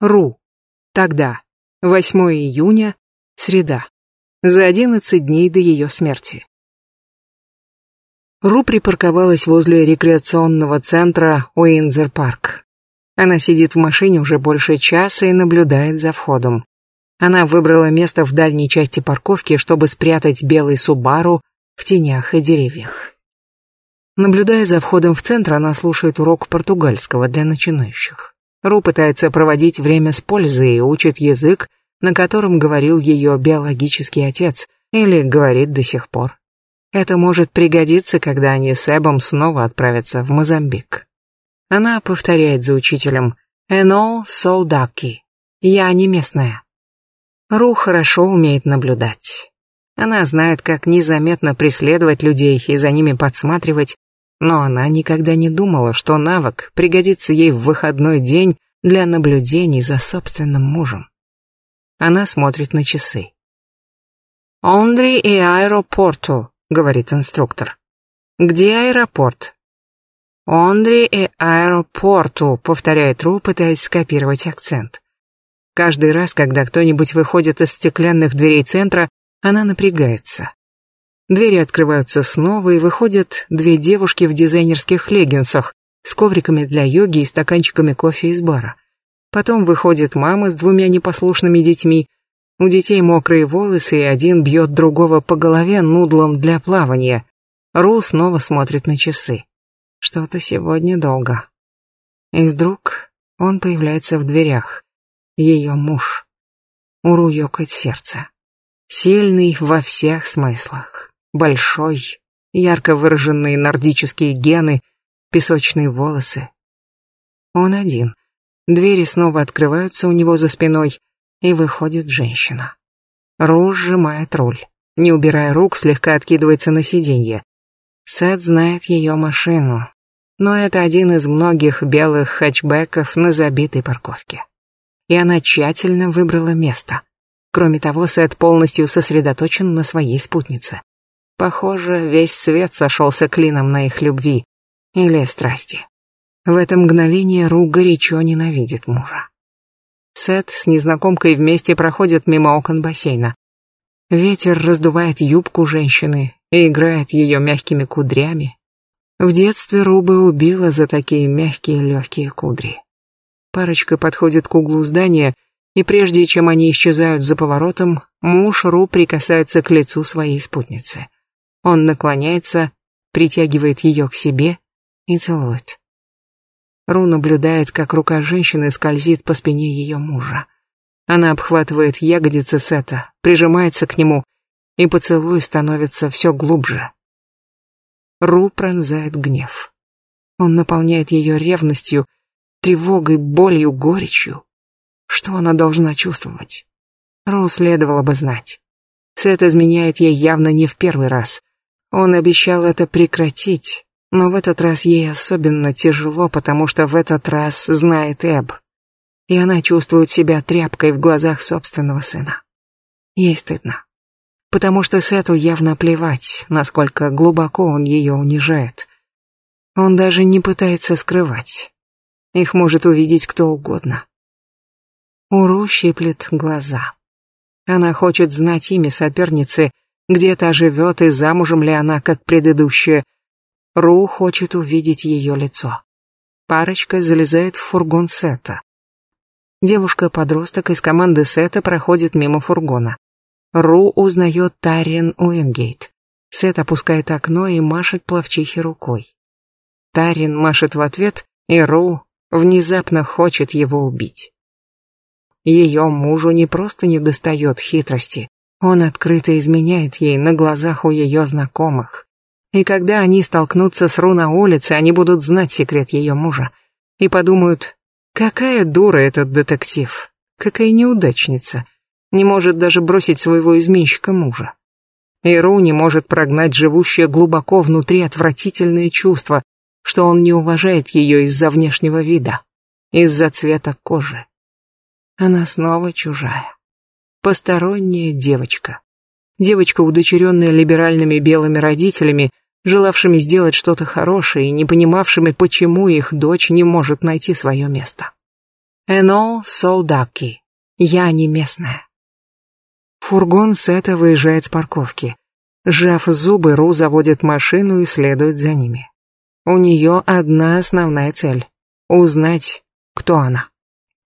Ру. Тогда. 8 июня. Среда. За 11 дней до ее смерти. Ру припарковалась возле рекреационного центра Уинзер Парк. Она сидит в машине уже больше часа и наблюдает за входом. Она выбрала место в дальней части парковки, чтобы спрятать белый Субару в тенях и деревьях. Наблюдая за входом в центр, она слушает урок португальского для начинающих. Ру пытается проводить время с пользой и учит язык, на котором говорил ее биологический отец, или говорит до сих пор. Это может пригодиться, когда они с Эбом снова отправятся в Мозамбик. Она повторяет за учителем «Энол Солдаки». «Я не местная». Ру хорошо умеет наблюдать. Она знает, как незаметно преследовать людей и за ними подсматривать, но она никогда не думала, что навык пригодится ей в выходной день для наблюдений за собственным мужем. Она смотрит на часы. «Ондри и аэропорту», — говорит инструктор. «Где аэропорт?» «Ондри и аэропорту», — повторяет Ру, пытаясь скопировать акцент. Каждый раз, когда кто-нибудь выходит из стеклянных дверей центра, она напрягается. Двери открываются снова, и выходят две девушки в дизайнерских леггинсах с ковриками для йоги и стаканчиками кофе из бара. Потом выходит мама с двумя непослушными детьми. У детей мокрые волосы, и один бьет другого по голове нудлом для плавания. Ру снова смотрит на часы. Что-то сегодня долго. И вдруг он появляется в дверях. Ее муж. У Ру сердце. Сильный во всех смыслах большой, ярко выраженные нордические гены, песочные волосы. Он один. Двери снова открываются у него за спиной, и выходит женщина. Ру сжимает руль. Не убирая рук, слегка откидывается на сиденье. Сет знает ее машину, но это один из многих белых хэтчбеков на забитой парковке. И она тщательно выбрала место. Кроме того, Сет полностью сосредоточен на своей спутнице. Похоже, весь свет сошелся клином на их любви или страсти. В это мгновение Ру горячо ненавидит мужа. Сет с незнакомкой вместе проходят мимо окон бассейна. Ветер раздувает юбку женщины и играет ее мягкими кудрями. В детстве Руба убила за такие мягкие легкие кудри. Парочка подходит к углу здания, и прежде чем они исчезают за поворотом, муж Ру прикасается к лицу своей спутницы. Он наклоняется, притягивает ее к себе и целует. Ру наблюдает, как рука женщины скользит по спине ее мужа. Она обхватывает ягодицы Сета, прижимается к нему, и поцелуй становится все глубже. Ру пронзает гнев. Он наполняет ее ревностью, тревогой, болью, горечью. Что она должна чувствовать? Ру следовало бы знать. Сет изменяет ей явно не в первый раз. Он обещал это прекратить, но в этот раз ей особенно тяжело, потому что в этот раз знает Эб. И она чувствует себя тряпкой в глазах собственного сына. Ей стыдно. Потому что Сету явно плевать, насколько глубоко он ее унижает. Он даже не пытается скрывать. Их может увидеть кто угодно. Уру щиплет глаза. Она хочет знать имя соперницы — где-то живет и замужем ли она, как предыдущая. Ру хочет увидеть ее лицо. Парочка залезает в фургон Сета. Девушка-подросток из команды Сета проходит мимо фургона. Ру узнает Тарин Уингейт. Сет опускает окно и машет пловчихе рукой. Тарин машет в ответ, и Ру внезапно хочет его убить. Ее мужу не просто не достает хитрости, он открыто изменяет ей на глазах у ее знакомых. И когда они столкнутся с Ру на улице, они будут знать секрет ее мужа. И подумают, какая дура этот детектив, какая неудачница. Не может даже бросить своего изменщика мужа. И Ру не может прогнать живущее глубоко внутри отвратительное чувство, что он не уважает ее из-за внешнего вида, из-за цвета кожи. Она снова чужая посторонняя девочка. Девочка, удочеренная либеральными белыми родителями, желавшими сделать что-то хорошее и не понимавшими, почему их дочь не может найти свое место. Эно Солдаки. Я не местная. Фургон Сета выезжает с парковки. Сжав зубы, Ру заводит машину и следует за ними. У нее одна основная цель — узнать, кто она.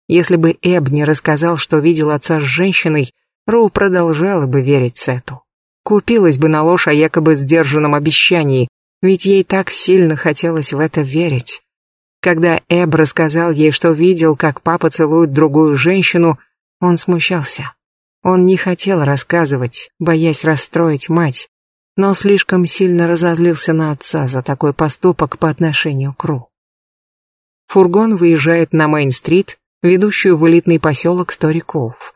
Если бы Эб не рассказал, что видел отца с женщиной, Роу продолжала бы верить Сету. Купилась бы на ложь о якобы сдержанном обещании, ведь ей так сильно хотелось в это верить. Когда Эб рассказал ей, что видел, как папа целует другую женщину, он смущался. Он не хотел рассказывать, боясь расстроить мать, но слишком сильно разозлился на отца за такой поступок по отношению к Ру. Фургон выезжает на Мейн-стрит, ведущую в элитный поселок стариков.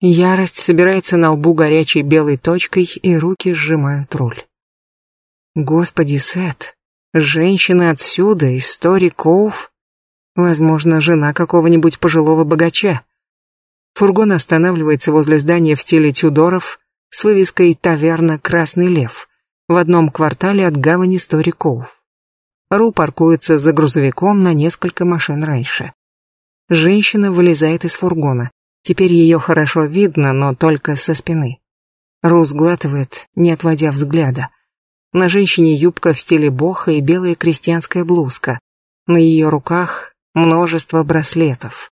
Ярость собирается на лбу горячей белой точкой, и руки сжимают руль. Господи, Сет, женщина отсюда, из стариков, возможно, жена какого-нибудь пожилого богача. Фургон останавливается возле здания в стиле Тюдоров с вывеской «Таверна Красный Лев» в одном квартале от гавани Сториков. Ру паркуется за грузовиком на несколько машин раньше. Женщина вылезает из фургона. Теперь ее хорошо видно, но только со спины. Рус глатывает, не отводя взгляда. На женщине юбка в стиле боха и белая крестьянская блузка. На ее руках множество браслетов.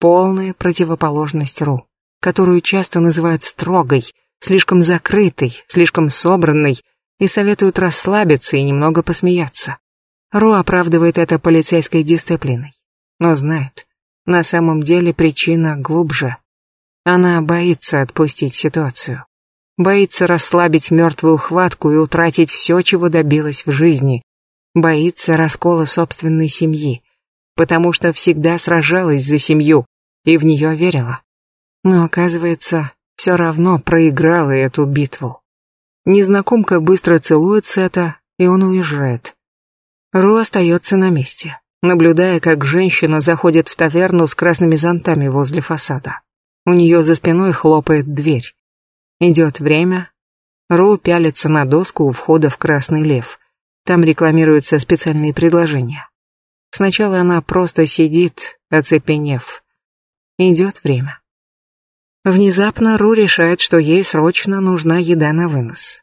Полная противоположность Ру, которую часто называют строгой, слишком закрытой, слишком собранной, и советуют расслабиться и немного посмеяться. Ру оправдывает это полицейской дисциплиной, но знает, на самом деле причина глубже. Она боится отпустить ситуацию. Боится расслабить мертвую хватку и утратить все, чего добилась в жизни. Боится раскола собственной семьи. Потому что всегда сражалась за семью и в нее верила. Но, оказывается, все равно проиграла эту битву. Незнакомка быстро целует Сета, и он уезжает. Ру остается на месте наблюдая, как женщина заходит в таверну с красными зонтами возле фасада. У нее за спиной хлопает дверь. Идет время. Ру пялится на доску у входа в «Красный лев». Там рекламируются специальные предложения. Сначала она просто сидит, оцепенев. Идет время. Внезапно Ру решает, что ей срочно нужна еда на вынос.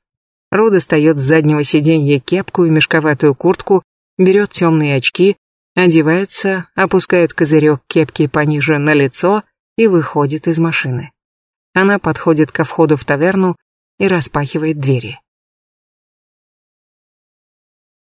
Ру достает с заднего сиденья кепку и мешковатую куртку, берет темные очки, одевается, опускает козырек кепки пониже на лицо и выходит из машины. Она подходит ко входу в таверну и распахивает двери.